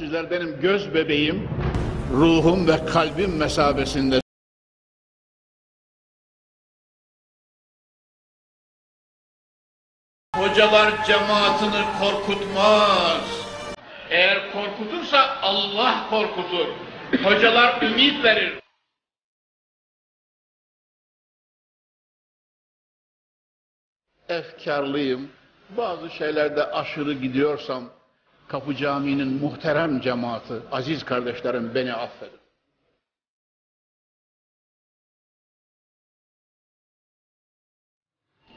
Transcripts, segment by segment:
sizler benim göz bebeğim, ruhum ve kalbim mesabesinde. Hocalar cemaatini korkutmaz. Eğer korkutursa Allah korkutur. Hocalar ümit verir. Efkarlıyım. Bazı şeylerde aşırı gidiyorsam Kapı Camii'nin muhterem cemaati, aziz kardeşlerim beni affedin.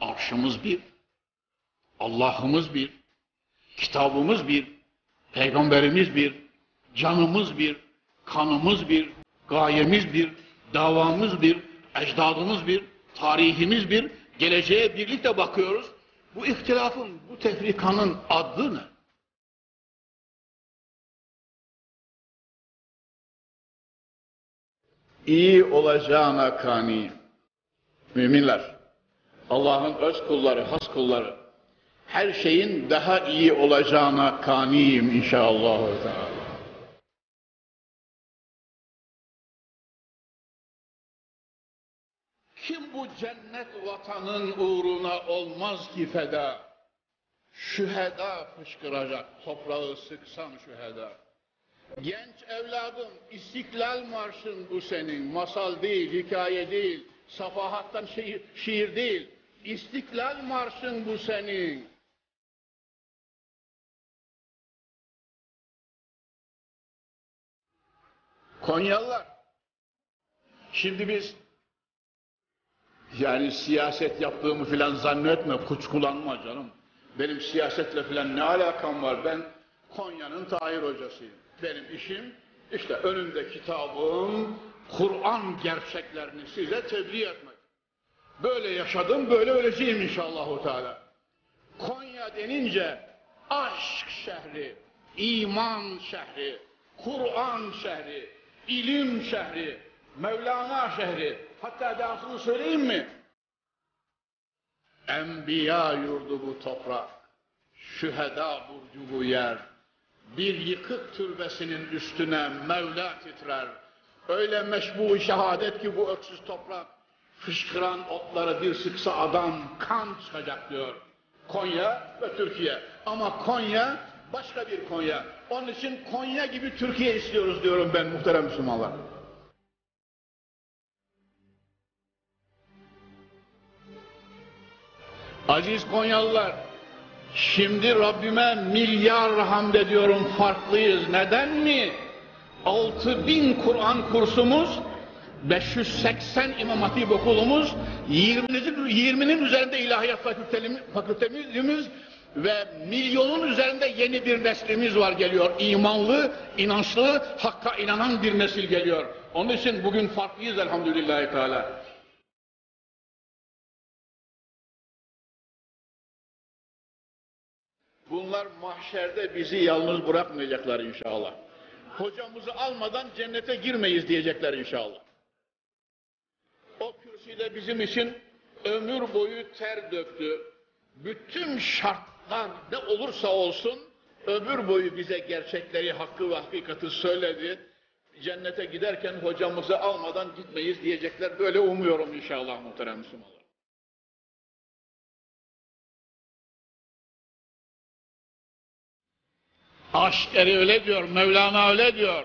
Arşımız bir, Allah'ımız bir, kitabımız bir, peygamberimiz bir, canımız bir, kanımız bir, gayemiz bir, davamız bir, ecdadımız bir, tarihimiz bir, geleceğe birlikte bakıyoruz. Bu ihtilafın, bu tefrikanın adı ne? İyi olacağına kani. Müminler, Allah'ın öz kulları, has kulları, her şeyin daha iyi olacağına kaniyim inşallah. Kim bu cennet vatanın uğruna olmaz ki feda? Şüheda fışkıracak, toprağı sıksan şüheda. Genç evladım, İstiklal Marşın bu senin. Masal değil, hikaye değil, safahattan şiir, şiir değil. İstiklal Marşın bu senin. Konyalılar, şimdi biz yani siyaset yaptığımı filan zannetme, kuşkulanma canım. Benim siyasetle filan ne alakam var? Ben Konya'nın Tahir hocasıyım. Benim işim işte önümde kitabım, Kur'an gerçeklerini size tebliğ etmek. Böyle yaşadım, böyle öleceğim inşallah. Teala. Konya denince aşk şehri, iman şehri, Kur'an şehri, ilim şehri, Mevlana şehri, hatta dahasını söyleyeyim mi? Enbiya yurdu bu toprak, şüheda burcu bu yer, bir yıkık türbesinin üstüne Mevla titrer. Öyle meşbu şehadet ki bu öksüz toprak, fışkıran otları bir sıksa adam kan çıkacak diyor. Konya ve Türkiye. Ama Konya başka bir Konya. Onun için Konya gibi Türkiye istiyoruz diyorum ben muhterem Müslümanlar. Aziz Konyalılar, Şimdi Rabbime milyar hamd ediyorum farklıyız. Neden mi? 6000 Kur'an kursumuz, 580 İmam Hatip okulumuz, 20'nin 20'nin üzerinde ilahiyat fakültemiz ve milyonun üzerinde yeni bir neslimiz var geliyor. İmanlı, inançlı, hakka inanan bir nesil geliyor. Onun için bugün farklıyız elhamdülillahi teala. Bunlar mahşerde bizi yalnız bırakmayacaklar inşallah. Hocamızı almadan cennete girmeyiz diyecekler inşallah. O kürsüde bizim için ömür boyu ter döktü. Bütün şartlar ne olursa olsun ömür boyu bize gerçekleri, hakkı ve hakikati söyledi. Cennete giderken hocamızı almadan gitmeyiz diyecekler. Böyle umuyorum inşallah muhterem Müslümanlar. Aşk eri öyle diyor, Mevlana öyle diyor.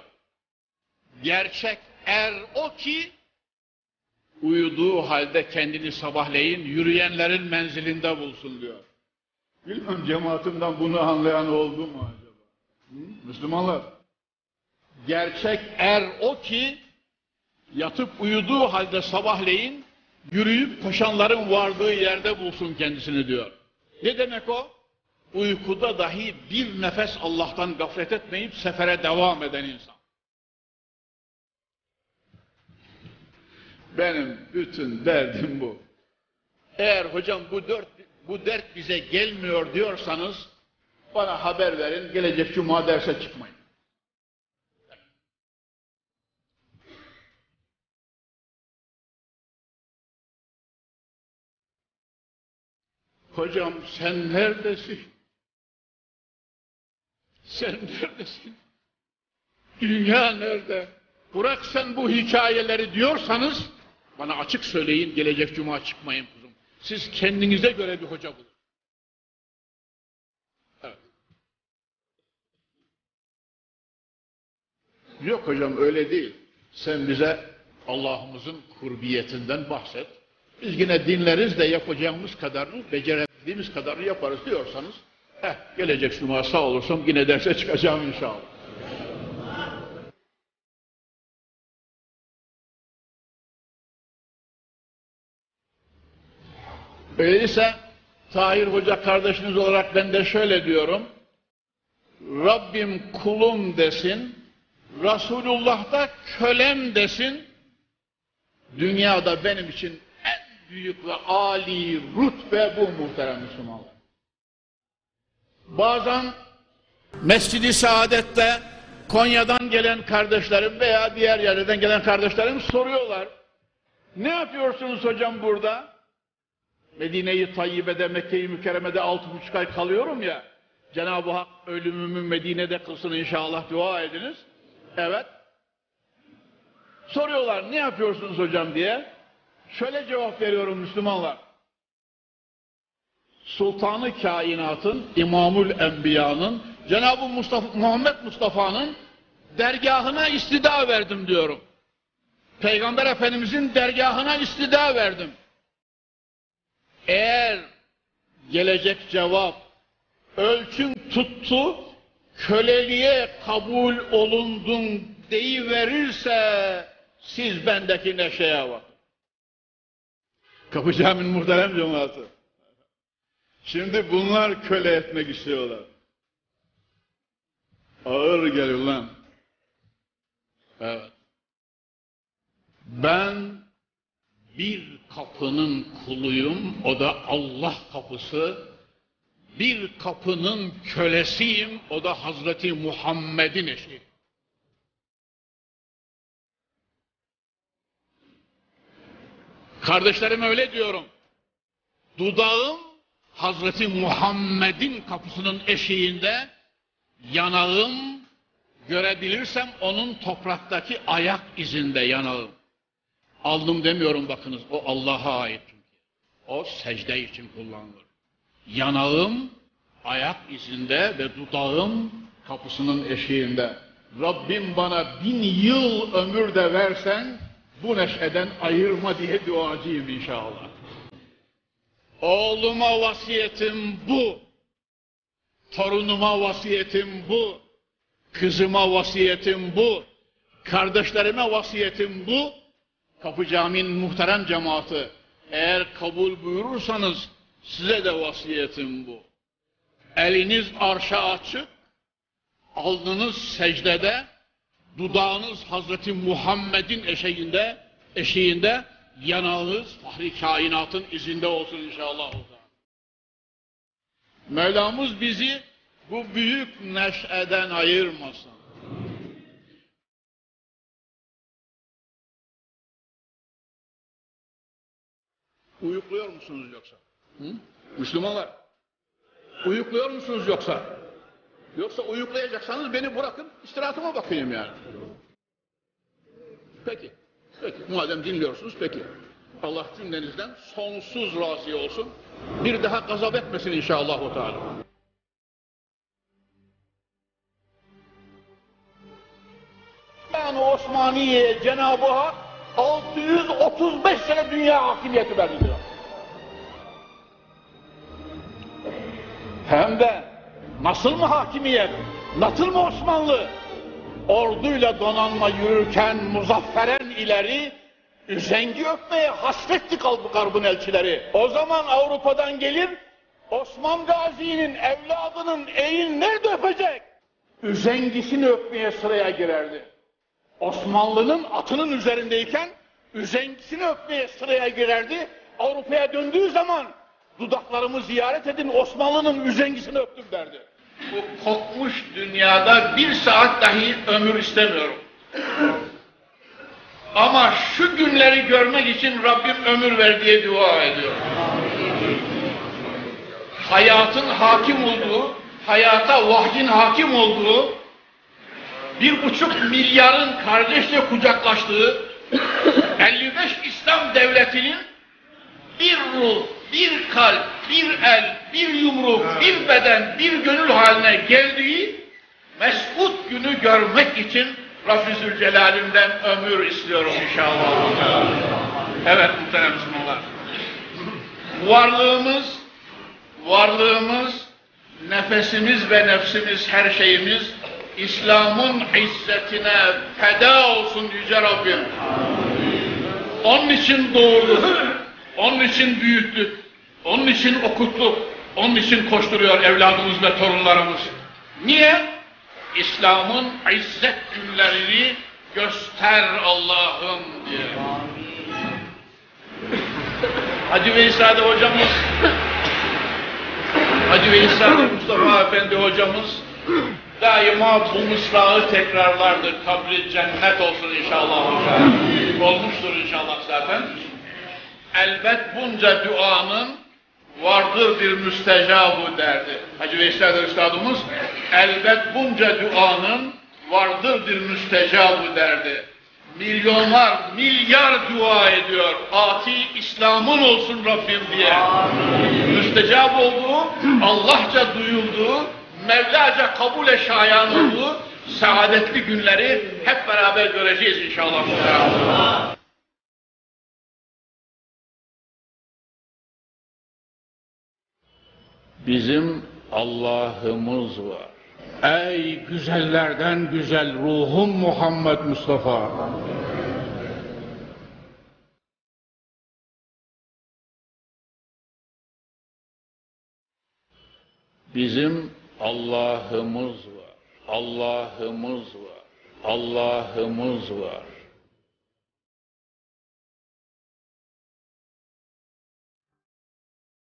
Gerçek er o ki, uyuduğu halde kendini sabahleyin yürüyenlerin menzilinde bulsun diyor. Bilmem cemaatimden bunu anlayan oldu mu acaba? Hı? Müslümanlar, gerçek er o ki, yatıp uyuduğu halde sabahleyin, yürüyüp koşanların vardığı yerde bulsun kendisini diyor. Ne demek o? Uykuda dahi bir nefes Allah'tan gaflet etmeyip sefere devam eden insan. Benim bütün derdim bu. Eğer hocam bu dört, bu dert bize gelmiyor diyorsanız bana haber verin, gelecek cuma derse çıkmayın. Hocam sen neredesin? Sen neredesin? Dünya nerede? Bırak sen bu hikayeleri diyorsanız bana açık söyleyin gelecek cuma çıkmayın kuzum. Siz kendinize göre bir hoca bulun. Evet. Yok hocam öyle değil. Sen bize Allah'ımızın kurbiyetinden bahset. Biz yine dinleriz de yapacağımız kadarını, becerebildiğimiz kadarını yaparız diyorsanız, heh, gelecek cuma sağ olursam yine derse çıkacağım inşallah. Öyleyse Tahir Hoca kardeşiniz olarak ben de şöyle diyorum. Rabbim kulum desin, Resulullah da kölem desin. Dünyada benim için en büyük ve âli rütbe bu muhterem Müslümanlar. Bazen Mescid-i Saadet'te Konya'dan gelen kardeşlerim veya diğer yerlerden gelen kardeşlerim soruyorlar. Ne yapıyorsunuz hocam burada? Medine-i Tayyibe'de, Mekke-i Mükerreme'de altı buçuk ay kalıyorum ya. Cenab-ı Hak ölümümü Medine'de kılsın inşallah dua ediniz. Evet. Soruyorlar ne yapıyorsunuz hocam diye. Şöyle cevap veriyorum Müslümanlar. Sultanı kainatın, İmamül Enbiya'nın, Cenab-ı Mustafa, Muhammed Mustafa'nın dergahına istida verdim diyorum. Peygamber Efendimizin dergahına istida verdim. Eğer gelecek cevap ölçün tuttu, köleliğe kabul olundun deyiverirse siz bendeki neşeye bak. Kapı Camii'nin muhterem cemaati. Şimdi bunlar köle etmek istiyorlar. Ağır geliyor lan. Evet. Ben bir kapının kuluyum, o da Allah kapısı. Bir kapının kölesiyim, o da Hazreti Muhammed'in eşi. Kardeşlerim öyle diyorum. Dudağım Hazreti Muhammed'in kapısının eşiğinde, yanağım görebilirsem onun topraktaki ayak izinde yanağım. Aldım demiyorum bakınız. O Allah'a ait. O secde için kullanılır. Yanağım ayak izinde ve dudağım kapısının eşiğinde. Rabbim bana bin yıl ömür de versen bu neşeden ayırma diye duacıyım inşallah. Oğluma vasiyetim bu. Torunuma vasiyetim bu. Kızıma vasiyetim bu. Kardeşlerime vasiyetim bu. Kapı Camii'nin muhterem cemaati, eğer kabul buyurursanız size de vasiyetim bu. Eliniz arşa açık, alnınız secdede, dudağınız Hazreti Muhammed'in eşeğinde, eşiğinde, yanağınız fahri kainatın izinde olsun inşallah. Mevlamız bizi bu büyük neşeden ayırmasın. Uyukluyor musunuz yoksa? Hı? Müslümanlar. Uyukluyor musunuz yoksa? Yoksa uyuklayacaksanız beni bırakın, istirahatıma bakayım yani. Peki. Peki. Madem dinliyorsunuz peki. Allah cümlenizden sonsuz razı olsun. Bir daha gazap etmesin inşallah o Teala. Yani Osmaniye Cenab-ı Hak 635 sene dünya hakimiyeti verdi diyor. Hem de nasıl mı hakimiyet, nasıl mı Osmanlı? Orduyla donanma yürürken muzafferen ileri, üzengi öpmeye hasretti kaldı garbın elçileri. O zaman Avrupa'dan gelir, Osman Gazi'nin evladının eğin nerede öpecek? Üzengisini öpmeye sıraya girerdi. Osmanlı'nın atının üzerindeyken üzengisini öpmeye sıraya girerdi. Avrupa'ya döndüğü zaman dudaklarımı ziyaret edin Osmanlı'nın üzengisini öptüm derdi. Bu kokmuş dünyada bir saat dahi ömür istemiyorum. Ama şu günleri görmek için Rabbim ömür ver diye dua ediyorum. Hayatın hakim olduğu, hayata vahyin hakim olduğu, bir buçuk milyarın kardeşçe kucaklaştığı 55 İslam devletinin bir ruh, bir kalp, bir el, bir yumruk, bir beden, bir gönül haline geldiği mesut günü görmek için Rabbi Zülcelal'imden ömür istiyorum inşallah. Evet muhterem Müslümanlar. Varlığımız, varlığımız, nefesimiz ve nefsimiz, her şeyimiz İslam'ın izzetine feda olsun Yüce Rabbim. Onun için doğurduk, onun için büyüttük, onun için okuttuk, onun için koşturuyor evladımız ve torunlarımız. Niye? İslam'ın izzet günlerini göster Allah'ım diye. Hacı Veysade hocamız, Hacı Veysade Mustafa Efendi hocamız daima bu mısrağı tekrarlardır. Kabri cennet olsun inşallah hocam. Olmuştur inşallah zaten. Elbet bunca duanın vardır bir müstecabı derdi. Hacı Veysel Üstadımız elbet bunca duanın vardır bir müstecabı derdi. Milyonlar, milyar dua ediyor. Ati İslam'ın olsun Rabbim diye. Müstecab olduğu, Allahça duyulduğu, Mevlaca kabule şayan olduğu saadetli günleri hep beraber göreceğiz inşallah. Bizim Allah'ımız var. Ey güzellerden güzel ruhum Muhammed Mustafa. Bizim Allah'ımız var. Allah'ımız var. Allah'ımız var.